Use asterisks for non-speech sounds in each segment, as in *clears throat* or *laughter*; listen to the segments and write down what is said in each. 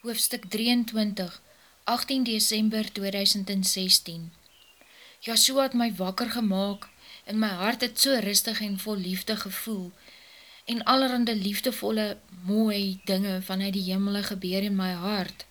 hoofstuk 23, 18 december 2016 Joshua het my wakker gemaakt en my hart het so rustig en vol liefde gevoel en allerhande liefdevolle mooie dinge vanuit die jimmele gebeur in my hart.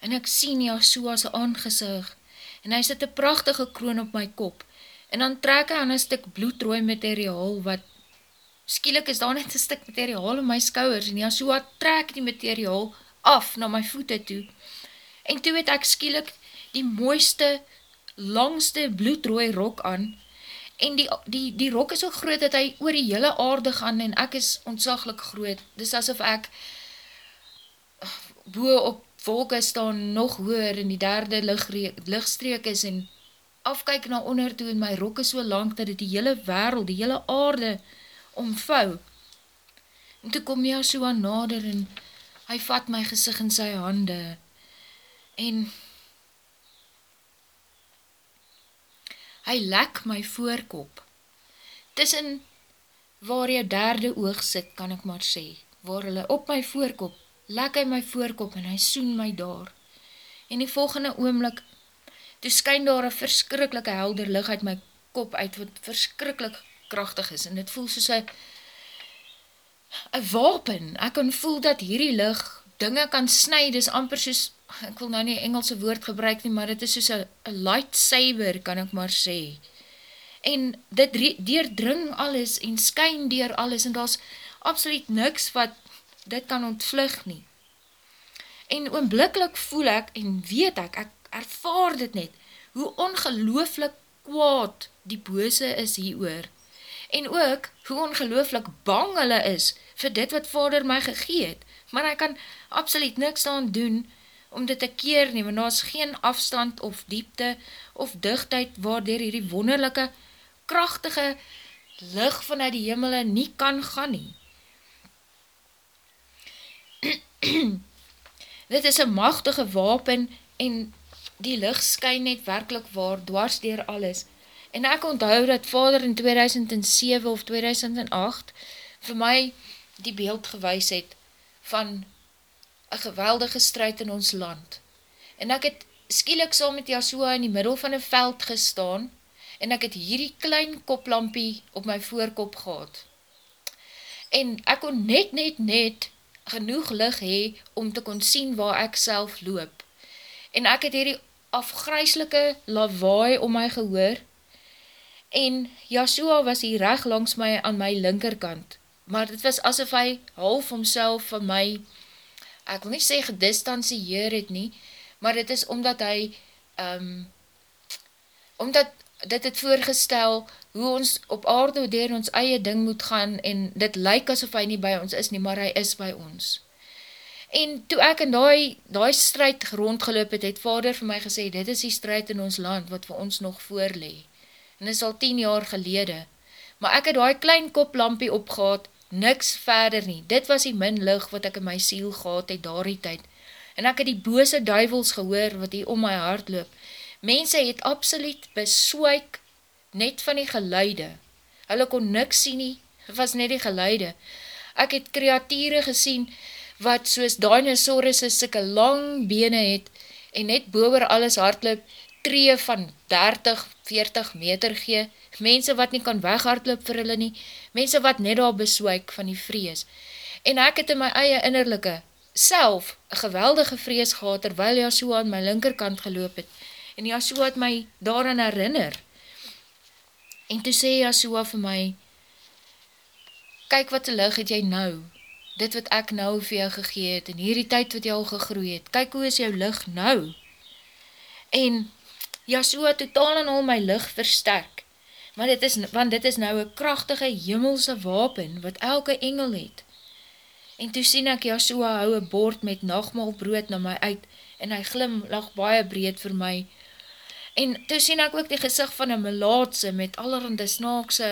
En ek sien Joshua's aangezig en hy sit een prachtige kroon op my kop en dan trek hy aan een stuk bloedrooi materiaal wat skielik is daar net een stuk materiaal in my skouwers en Joshua trek die materiaal af na my voete toe. En toe het ek skielik die mooiste, langste bloedrooi rok aan, en die, die, die rok is so groot dat hy oor die hele aarde gaan, en ek is ontzaglik groot. Dis asof ek boe op wolke staan nog hoor, in die derde lichtstreek is, en afkyk na onder toe, en my rok is so lang, dat het die hele wereld, die hele aarde omvou. En toe kom Joshua nader, en hy vat my gezicht in sy hande, en hy lek my voorkop, tussen waar jou derde oog sit, kan ek maar sê, waar hulle op my voorkop, lek hy my voorkop, en hy soen my daar, en die volgende oomlik, toe skyn daar een verskrikkelike helder lig uit my kop uit, wat verskrikkelijk krachtig is, en het voel soos een een wapen, ek kan voel dat hierdie lig dinge kan sny, dis amper soos, ek wil nou nie Engelse woord gebruik nie, maar dit is soos een lightsaber, kan ek maar sê. En dit deurdring alles en skyn deur alles en daar absoluut niks wat dit kan ontvlug nie. En oomblikkelijk voel ek en weet ek, ek ervaar dit net, hoe ongelooflik kwaad die bose is hier oor en ook hoe ongelooflik bang hulle is vir dit wat vader my gegeet, maar hy kan absoluut niks aan doen om dit te keer nie, want daar is geen afstand of diepte of dichtheid waardoor hierdie wonderlijke, krachtige licht vanuit die hemel nie kan gaan nie. *clears throat* dit is een machtige wapen en die licht skyn net werkelijk waar, dwars dier alles, En ek onthou dat vader in 2007 of 2008 vir my die beeld gewys het van een geweldige strijd in ons land. En ek het skielik saam met Yahshua in die middel van een veld gestaan en ek het hierdie klein koplampie op my voorkop gehad. En ek kon net, net, net genoeg lig hee om te kon sien waar ek self loop. En ek het hierdie afgryslike lawaai om my gehoor en Joshua was hier recht langs my aan my linkerkant, maar dit was asof hy half homself van my, ek wil nie sê gedistansieer het nie, maar dit is omdat hy, um, omdat dit het voorgestel, hoe ons op aarde door ons eie ding moet gaan, en dit lyk asof hy nie by ons is nie, maar hy is by ons. En toe ek in die, die strijd rondgeloop het, het vader vir my gesê, dit is die strijd in ons land, wat vir ons nog voorlee en is al 10 jaar gelede. Maar ek het die klein koplampie opgehaad, niks verder nie. Dit was die min lig wat ek in my siel gehad het daar die tyd. En ek het die bose duivels gehoor wat hier om my hart loop. Mense het absoluut beswyk net van die geluide. Hulle kon niks sien nie, was net die geluide. Ek het kreatiere gesien wat soos dinosaurus is sikke lang bene het en net bover alles hardloop tree van 30, 40 meter gee, mense wat nie kan weghardloop vir hulle nie, mense wat net daar beswyk van die vrees. En ek het in my eie innerlijke self een geweldige vrees gehad, terwyl Yahshua aan my linkerkant geloop het, en Yahshua het my daaraan herinner. En toe sê Yahshua vir my, kyk wat te lig het jy nou, dit wat ek nou vir jou gegeet, en hierdie tyd wat jy al gegroei het, kyk hoe is jou lig nou. En Yahshua totaal en al my licht versterk, want dit is, want dit is nou een krachtige jimmelse wapen, wat elke engel het. En toe sien ek Yahshua hou een bord met nachtmaal brood na my uit, en hy glim lag baie breed vir my. En toe sien ek ook die gezicht van een melaatse, met allerhande snaakse,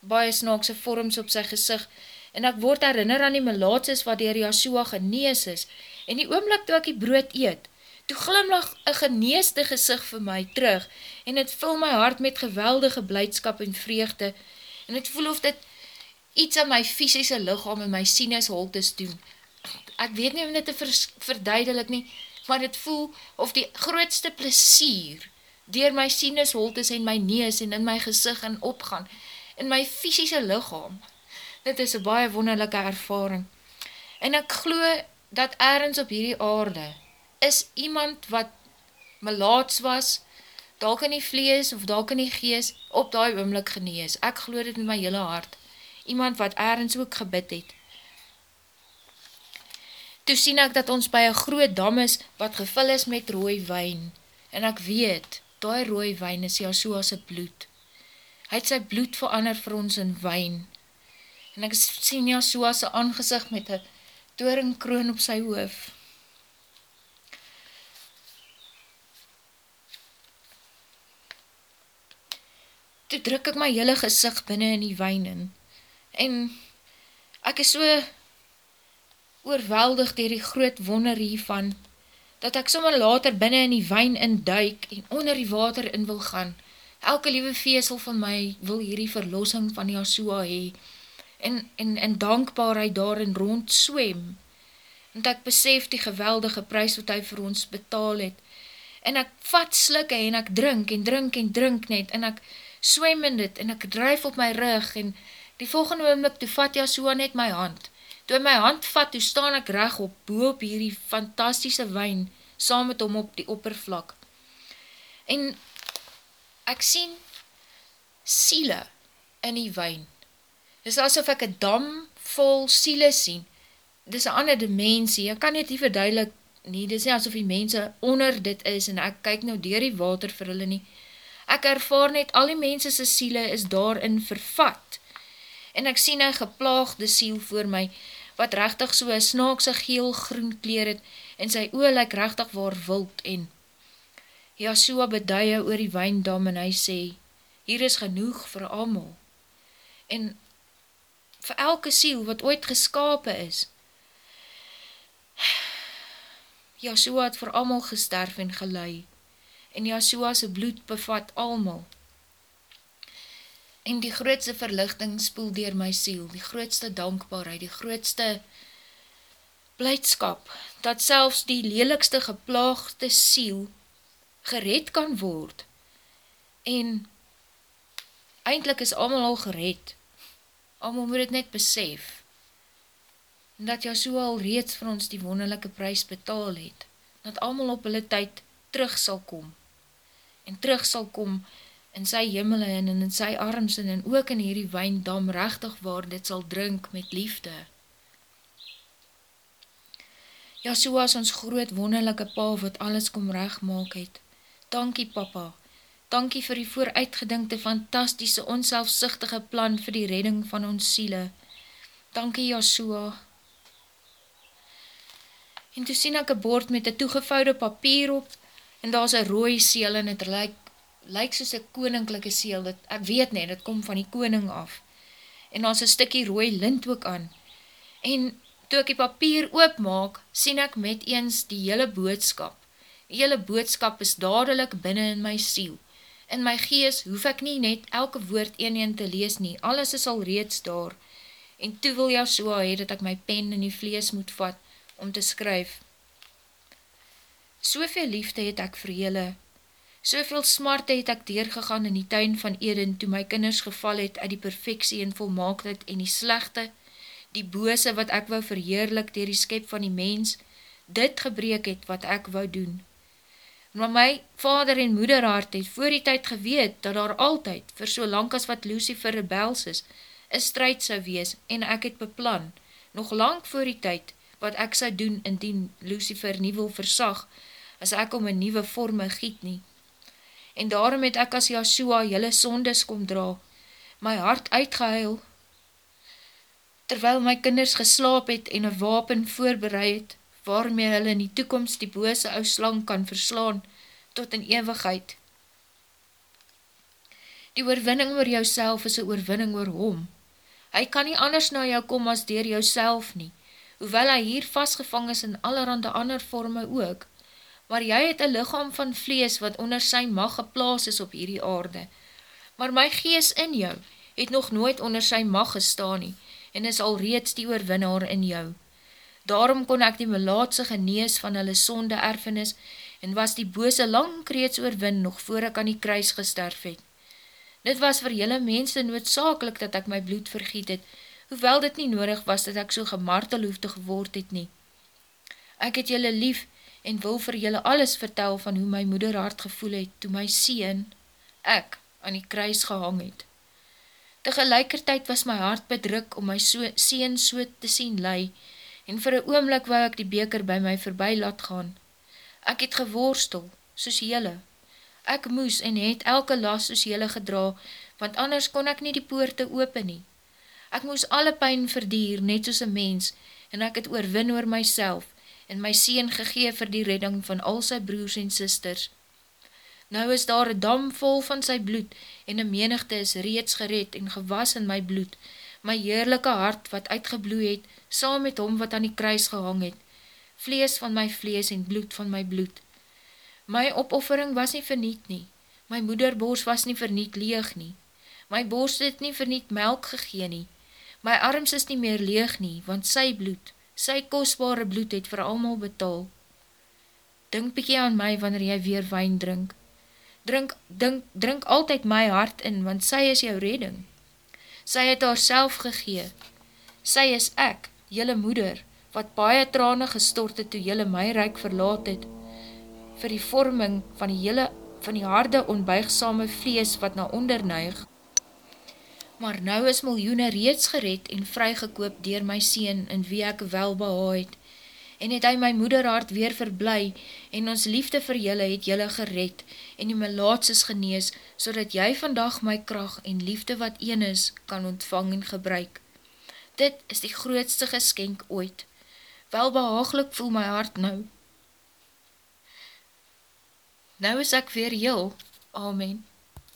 baie snaakse vorms op sy gezicht, en ek word herinner aan die melaatses wat dier Yahshua genees is, en die oomlik toe ek die brood eet, Toe glimlach een geneesde gezicht vir my terug en het vul my hart met geweldige blijdskap en vreugde en het voel of dit iets aan my fysische lichaam en my sinusholtes doen. ek weet nie om dit te verduidelik nie, maar dit voel of die grootste plesier dier my sinusholtes en my neus en in my gezicht en opgaan, in my fysische lichaam. Dit is een baie wonderlijke ervaring. En ek glo dat ergens op hierdie aarde is iemand wat melaats was, dalk in die vlees of dalk in die gees, op die oomlik genees. Ek glo dit in my hele hart. Iemand wat ergens ook gebid het, Toe sien ek dat ons by een groot dam is, wat gevul is met rooi wijn. En ek weet, die rooi wijn is Jashua's bloed. Hy het sy bloed verander vir ons in wijn. En ek sien Jashua's aangezicht met een toringkroon op sy hoof. Toe druk ek my hele gezicht binnen in die wijn in. En ek is so oorweldig dier die groot wonder hiervan, dat ek sommer later binnen in die wijn induik en onder die water in wil gaan. Elke liewe veesel van my wil hierdie verlossing van Yahshua hee, en, en, en dankbaarheid daarin rond swem, want ek besef die geweldige prijs wat hy vir ons betaal het, en ek vat slikke en ek drink en drink en drink net, en ek swem in dit, en ek drijf op my rug, en die volgende oomlik, toe vat Yahshua net my hand, Toe my hand vat, toe staan ek reg op boop hierdie fantastische wijn, saam met hom op die oppervlak. En ek sien siele in die wijn. Dis asof ek een dam vol siele sien. Dis een ander dimensie, ek kan net nie verduidelik nie, dis nie asof die mense onder dit is, en ek kyk nou dier die water vir hulle nie. Ek ervaar net, al die mense sy siele is daarin vervat, en ek sien een geplaagde siel voor my, wat rechtig so een snaakse geel-groen kleer het, en sy oor lyk rechtig waar wild en. Yahshua beduie oor die wijndam en hy sê, hier is genoeg vir amal. En vir elke siel wat ooit geskapen is, *sighs* Yahshua het vir amal gesterf en gelei, en Yahshua se bloed bevat amal en die grootste verlichting spoel dier my siel, die grootste dankbaarheid, die grootste blijdskap, dat selfs die lelikste geplaagde siel gered kan word, en eindelijk is allemaal al gered, allemaal moet het net besef, dat jou so al reeds vir ons die wonderlijke prijs betaal het, dat allemaal op hulle tyd terug sal kom, en terug sal kom, in sy jimmel en in sy arms en, ook in hierdie wijndam rechtig waar dit sal drink met liefde. Ja, so as ons groot wonderlijke pa wat alles kom recht maak het. Dankie papa, dankie vir die vooruitgedinkte fantastische onselfsichtige plan vir die redding van ons siele. Dankie Joshua. En toe sien ek een bord met een toegevouwde papier op en daar is een rooie seel en het lyk lyk soos een koninklijke seel, dat, ek weet nie, dit kom van die koning af, en ons een stikkie rooi lint ook aan, en toe ek die papier oopmaak, sien ek met eens die hele boodskap, die hele boodskap is dadelijk binnen in my siel, in my gees hoef ek nie net elke woord een een te lees nie, alles is al reeds daar, en toe wil jou so hee, dat ek my pen in die vlees moet vat, om te skryf. Soveel liefde het ek vir jylle, Soveel smarte het ek deurgegaan in die tuin van Eden toe my kinders geval het uit die perfectie en volmaaktheid en die slechte, die bose wat ek wou verheerlik dier die skep van die mens, dit gebreek het wat ek wou doen. Maar my vader en moederhart het voor die tyd geweet dat daar altyd, vir so lang as wat Lucifer rebels is, een strijd sou wees en ek het beplan, nog lang voor die tyd, wat ek sou doen indien Lucifer nie wil versag, as ek om een nieuwe vorme giet nie en daarom het ek as Yahshua jylle sondes kom dra, my hart uitgehuil, terwyl my kinders geslaap het en een wapen voorbereid, waarmee hulle in die toekomst die bose ou slang kan verslaan, tot in eeuwigheid. Die oorwinning oor jou is een oorwinning oor hom. Hy kan nie anders na jou kom as dier jou nie, hoewel hy hier vastgevang is in allerhande ander vorme ook, maar jy het een lichaam van vlees wat onder sy mag geplaas is op hierdie aarde. Maar my gees in jou het nog nooit onder sy mag gestaan nie, en is al reeds die oorwinnaar in jou. Daarom kon ek die melaatse genees van hulle sonde erfenis en was die bose lang kreets oorwin nog voor ek aan die kruis gesterf het. Dit was vir jylle mense noodzakelik dat ek my bloed vergiet het, hoewel dit nie nodig was dat ek so gemartel hoefde geword het nie. Ek het jylle lief en wil vir jylle alles vertel van hoe my moeder hart gevoel het, toe my sien, ek, aan die kruis gehang het. Tegelijkertijd was my hart bedruk om my so, sien so te sien lei, en vir een oomlik wou ek die beker by my voorbij laat gaan. Ek het geworstel, soos jylle, Ek moes en het elke las soos jylle gedra, want anders kon ek nie die poorte open nie. Ek moes alle pijn verdier, net soos een mens, en ek het oorwin oor myself, en my sien gegee vir die redding van al sy broers en sisters. Nou is daar een dam vol van sy bloed, en een menigte is reeds gered en gewas in my bloed, my heerlijke hart wat uitgebloe het, saam met hom wat aan die kruis gehang het, vlees van my vlees en bloed van my bloed. My opoffering was nie verniet nie. My moederbors was nie verniet leeg nie. My borst het nie verniet melk gegeen nie. My arms is nie meer leeg nie, want sy bloed, sy kostbare bloed het vir almal betaal. Dink bykie aan my wanneer jy weer wijn drink. Drink, drink, drink altyd my hart in, want sy is jou redding. Sy het haar self gegee. Sy is ek, jylle moeder, wat baie trane gestort het toe jylle my reik verlaat het, vir die vorming van die hele, van die harde onbuigsame vlees wat na onderneig. Maar nou is miljoene reeds gered en vrygekoop dier my sien in wie ek wel behaid, en het hy my moederhart weer verblij, en ons liefde vir julle het julle gered, en die melaatses genees, so dat jy vandag my kracht en liefde wat een is, kan ontvang en gebruik. Dit is die grootste geskenk ooit. Welbehaaglik voel my hart nou, Nou is ek weer heel. Amen.